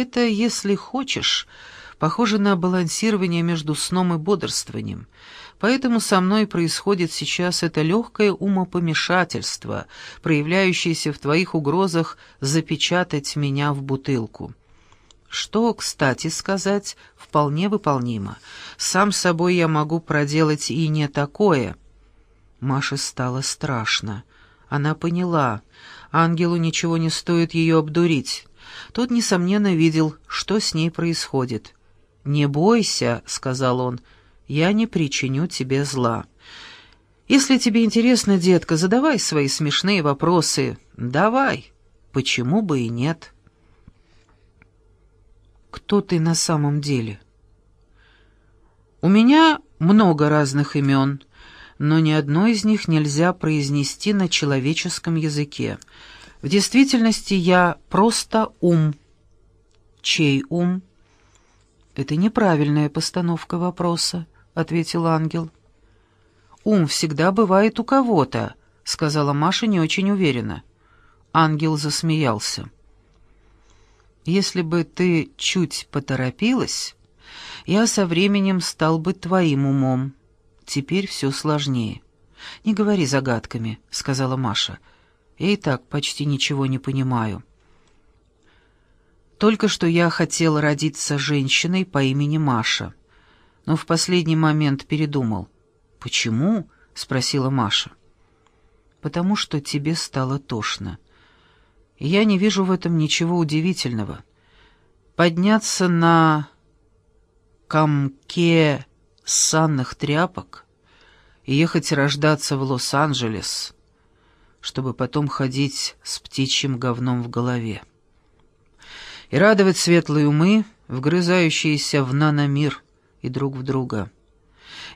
Это, если хочешь, похоже на балансирование между сном и бодрствованием. Поэтому со мной происходит сейчас это легкое умопомешательство, проявляющееся в твоих угрозах запечатать меня в бутылку. Что, кстати сказать, вполне выполнимо. Сам собой я могу проделать и не такое. Маше стало страшно. Она поняла, ангелу ничего не стоит ее обдурить. Тот, несомненно, видел, что с ней происходит. «Не бойся», — сказал он, — «я не причиню тебе зла». «Если тебе интересно, детка, задавай свои смешные вопросы. Давай. Почему бы и нет?» «Кто ты на самом деле?» «У меня много разных имен, но ни одно из них нельзя произнести на человеческом языке. В действительности я просто ум». «Чей ум?» «Это неправильная постановка вопроса», — ответил ангел. «Ум всегда бывает у кого-то», — сказала Маша не очень уверенно. Ангел засмеялся. «Если бы ты чуть поторопилась, я со временем стал бы твоим умом. Теперь все сложнее». «Не говори загадками», — сказала Маша. «Я и так почти ничего не понимаю». Только что я хотел родиться женщиной по имени Маша, но в последний момент передумал. «Почему?» — спросила Маша. «Потому что тебе стало тошно. Я не вижу в этом ничего удивительного. Подняться на комке санных тряпок и ехать рождаться в Лос-Анджелес, чтобы потом ходить с птичьим говном в голове и радовать светлые умы, вгрызающиеся в наномир и друг в друга.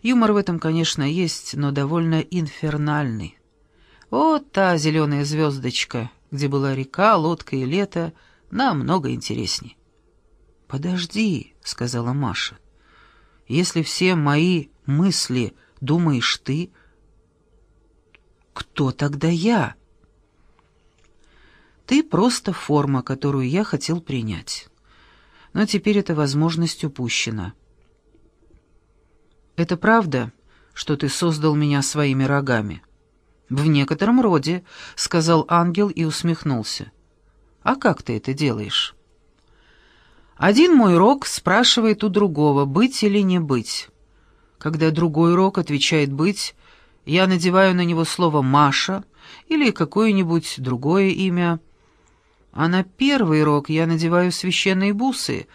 Юмор в этом, конечно, есть, но довольно инфернальный. Вот та зеленая звездочка, где была река, лодка и лето, намного интересней. «Подожди», — сказала Маша. «Если все мои мысли думаешь ты, кто тогда я?» Ты просто форма, которую я хотел принять. Но теперь эта возможность упущена. Это правда, что ты создал меня своими рогами? В некотором роде, сказал ангел и усмехнулся. А как ты это делаешь? Один мой рог спрашивает у другого, быть или не быть. Когда другой рог отвечает «быть», я надеваю на него слово «Маша» или какое-нибудь другое имя – а на первый рог я надеваю священные бусы,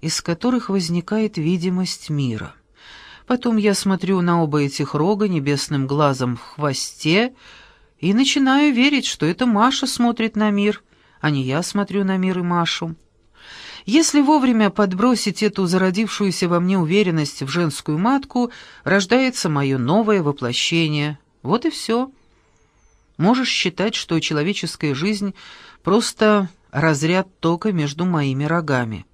из которых возникает видимость мира. Потом я смотрю на оба этих рога небесным глазом в хвосте и начинаю верить, что это Маша смотрит на мир, а не я смотрю на мир и Машу. Если вовремя подбросить эту зародившуюся во мне уверенность в женскую матку, рождается мое новое воплощение. Вот и все. Можешь считать, что человеческая жизнь — Просто разряд тока между моими рогами.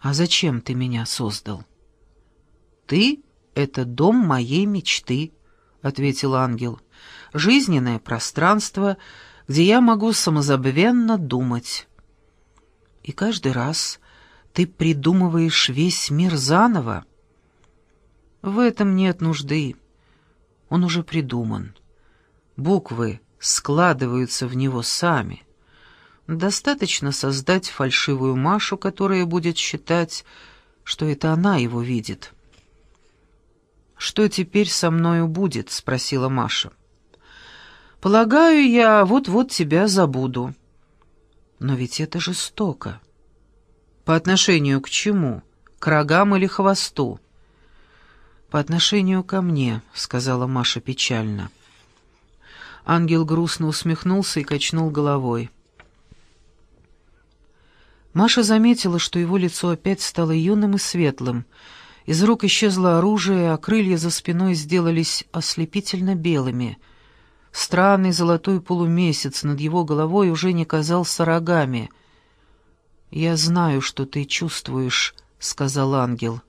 «А зачем ты меня создал?» «Ты — это дом моей мечты», — ответил ангел. «Жизненное пространство, где я могу самозабвенно думать». «И каждый раз ты придумываешь весь мир заново?» «В этом нет нужды. Он уже придуман. Буквы складываются в него сами. Достаточно создать фальшивую Машу, которая будет считать, что это она его видит. «Что теперь со мною будет?» — спросила Маша. «Полагаю, я вот-вот тебя забуду». «Но ведь это жестоко». «По отношению к чему? К рогам или хвосту?» «По отношению ко мне», — сказала Маша печально. Ангел грустно усмехнулся и качнул головой. Маша заметила, что его лицо опять стало юным и светлым. Из рук исчезло оружие, а крылья за спиной сделались ослепительно белыми. Странный золотой полумесяц над его головой уже не казался рогами. «Я знаю, что ты чувствуешь», — сказал ангел.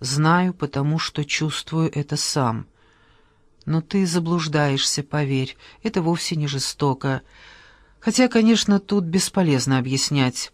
«Знаю, потому что чувствую это сам». Но ты заблуждаешься, поверь, это вовсе не жестоко. Хотя, конечно, тут бесполезно объяснять.